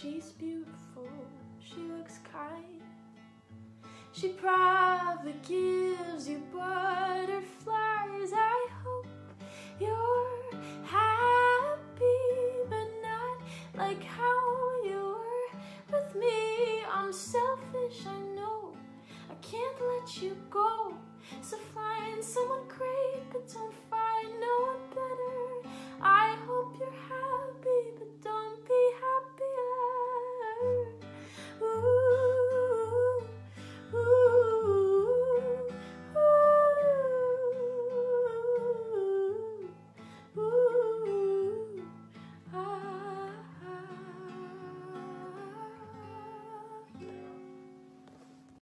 She's beautiful, she looks kind. She probably gives you butterflies. I hope you're happy, but not like how you were with me. I'm selfish, I know. I can't let you go, so find someone crazy.